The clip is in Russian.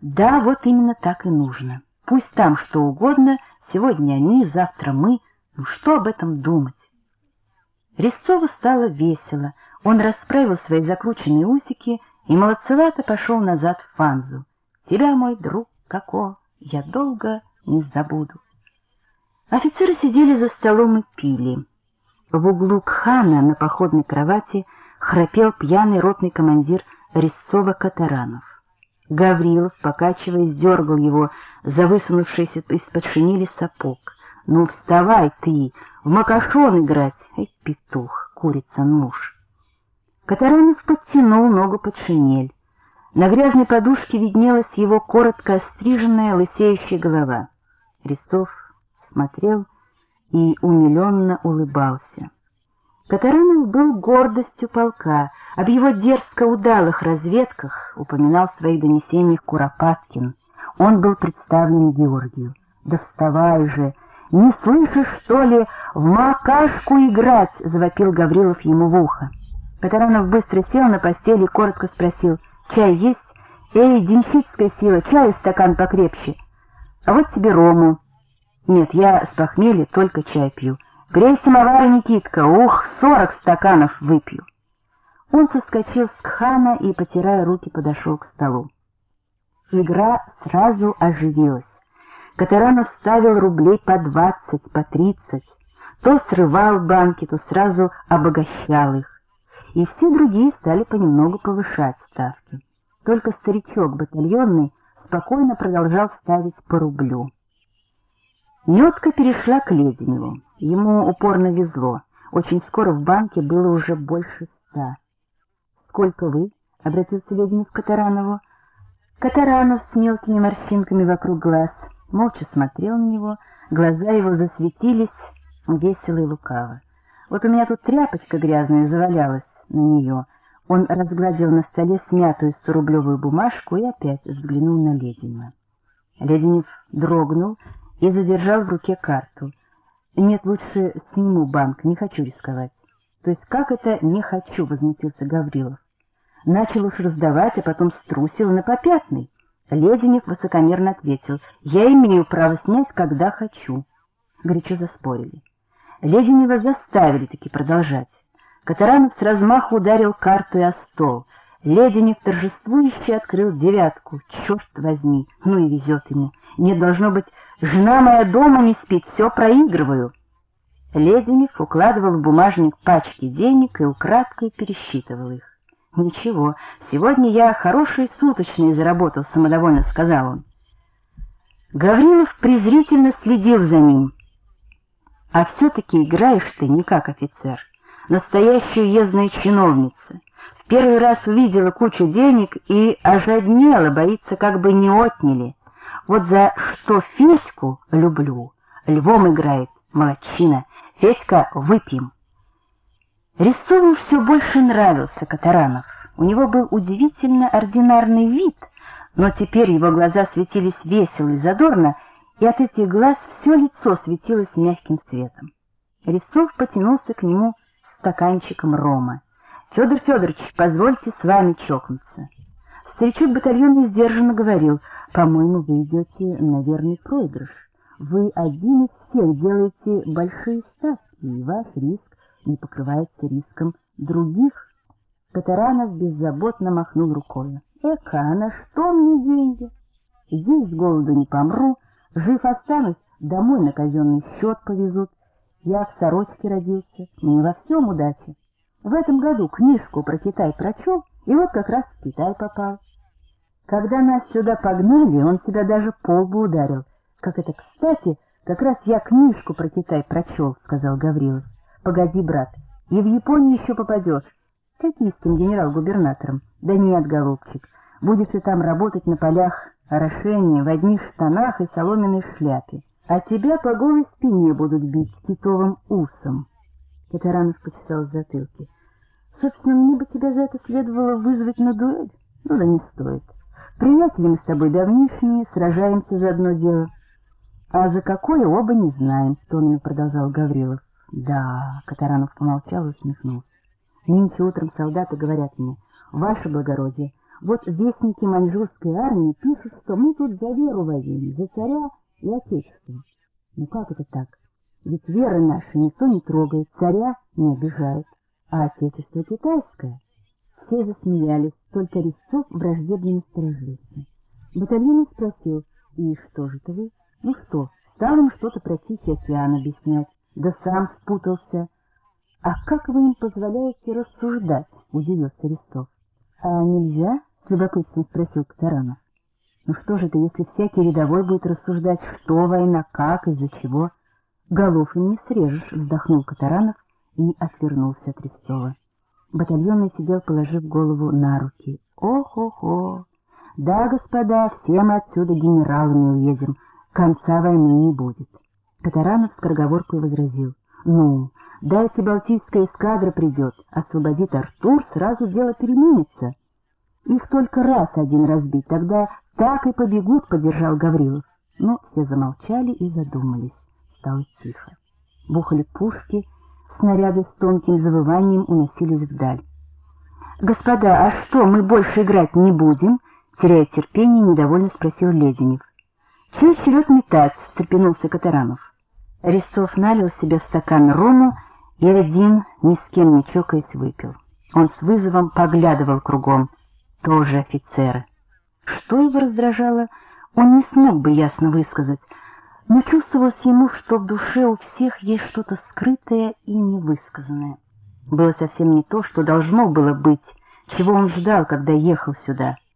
Да, вот именно так и нужно. Пусть там что угодно, сегодня они, завтра мы. Ну что об этом думать? Резцову стало весело. Он расправил свои закрученные усики и молодцевато пошел назад в Фанзу. Тебя, мой друг, како, я долго не забуду. Офицеры сидели за столом и пили. В углу Кхана на походной кровати храпел пьяный ротный командир Резцова-Катаранов. Гаврилов, покачиваясь, дергал его за высунувшийся из-под шинели сапог. «Ну, вставай ты, в макашон играть!» Эй, петух, курица муж. Катаранов подтянул ногу под шинель. На грязной подушке виднелась его коротко остриженная лысеющая голова. Рестов смотрел и умиленно улыбался. Катаранов был гордостью полка, об его дерзко удалых разведках упоминал в своих донесениях Куропаткин. Он был представлен Георгию. «Да вставай же! Не слышишь, что ли, в макашку играть?» — завопил Гаврилов ему в ухо. Катаранов быстро сел на постели и коротко спросил, «Чай есть? Эй, денщицкая сила, чай стакан покрепче. А вот тебе рому». «Нет, я с похмелья только чай пью». Грей самовар, Никитка, ух, сорок стаканов выпью. Он соскочил с кхана и, потирая руки, подошел к столу. Игра сразу оживилась. Катаранов ставил рублей по двадцать, по тридцать. То срывал банки, то сразу обогащал их. И все другие стали понемногу повышать ставки. Только старичок батальонный спокойно продолжал ставить по рублю. Нетка перешла к Леденеву. Ему упорно везло. Очень скоро в банке было уже больше ста. «Сколько вы?» — обратился Леденев к Катаранову. Катаранов с мелкими морщинками вокруг глаз молча смотрел на него, глаза его засветились весело и лукаво. «Вот у меня тут тряпочка грязная завалялась на нее». Он разгладил на столе смятую сторублевую бумажку и опять взглянул на Леденева. Леденев дрогнул и задержал в руке карту. «Нет, лучше сниму банк, не хочу рисковать». «То есть как это «не хочу»?» — возмутился Гаврилов. Начал уж раздавать, а потом струсил на попятный. Леденев высокомерно ответил, «Я имею право снять, когда хочу». Горячо заспорили. Леденева заставили таки продолжать. Катаранов с размаху ударил карту о стол. Леденев торжествующе открыл девятку. Черт возьми, ну и везет ему. Нет, должно быть, жена моя дома не спит, все проигрываю. Леденев укладывал в бумажник пачки денег и украдкой пересчитывал их. «Ничего, сегодня я хорошие суточные заработал», — самодовольно сказал он. Гаврилов презрительно следил за ним. «А все-таки играешь ты не как офицер, настоящая уездная чиновница. В первый раз увидела кучу денег и ожаднела, боится, как бы не отняли. Вот за что Федьку люблю. Львом играет, молодчина. Федька, выпьем. Резцову все больше нравился Катаранов. У него был удивительно ординарный вид, но теперь его глаза светились весело и задорно, и от этих глаз все лицо светилось мягким светом. Резцов потянулся к нему стаканчиком рома. — Федор Федорович, позвольте с вами чокнуться. Старичок батальона сдержанно говорил — по-моему, вы идете на верный проигрыш. Вы один из всех делаете большие ставки, и ваш риск не покрывается риском других. Катаранов беззаботно махнул рукой. Эка, на что мне деньги? Здесь с голоду не помру, жив останусь, домой на казенный счет повезут. Я в сорочке родился, мне во всем удачи. В этом году книжку про Китай прочел, и вот как раз в Китай попал. Когда нас сюда погнали, он себя даже по лбу ударил. Как это кстати, как раз я книжку про Китай прочел, — сказал Гаврилов. Погоди, брат, и в Японию еще попадешь. Китайским генерал-губернатором. Да нет, голубчик, будешь ты там работать на полях орошения в одних штанах и соломенной шляпе. А тебя по голой спине будут бить китовым усом. Катаранов почесал в затылке. Собственно, мне бы тебя за это следовало вызвать на дуэль. Ну да не стоит. Приятели мы с тобой давнишние, сражаемся за одно дело. А за какое оба не знаем, — тонами продолжал Гаврилов. Да, Катаранов помолчал и усмехнулся. Нынче утром солдаты говорят мне, ваше благородие, Вот вестники маньчжурской армии пишут, что мы тут за веру воюем, за царя и отечество. Ну как это так? Ведь веры наши никто не трогает, царя не обижает, а отечество китайское. Все засмеялись, только Резцов враждебно насторожился. Батальон спросил, и что же это вы? Ну что, стал им что-то про Тихий океан объяснять, да сам спутался. А как вы им позволяете рассуждать? — удивился Резцов. — А нельзя? — с любопытством спросил Катаранов. Ну что же это, если всякий рядовой будет рассуждать, что война, как, из-за чего? Голов им не срежешь, вздохнул Катаранов и отвернулся от Резцова. Батальонный сидел, положив голову на руки. Ох-ох-ох! Да, господа, все мы отсюда генералами уедем, конца войны не будет. Катаранов с скороговоркой возразил. Ну, дайте Балтийская эскадра придет, освободит Артур, сразу дело переменится. Их только раз один разбить, тогда так и побегут, поддержал Гаврилов. Но все замолчали и задумались. Стало тихо. Бухали пушки, снаряды с тонким завыванием уносились вдаль. «Господа, а что, мы больше играть не будем?» Теряя терпение, недовольно спросил Леденев. «Чей черед метать?» — встрепенулся Катаранов. Резцов налил себе в стакан рому и один, ни с кем не чокаясь, выпил. Он с вызовом поглядывал кругом. Тоже офицеры. Что его раздражало, он не смог бы ясно высказать, но чувствовалось ему, что в душе у всех есть что-то скрытое и невысказанное. Было совсем не то, что должно было быть, чего он ждал, когда ехал сюда —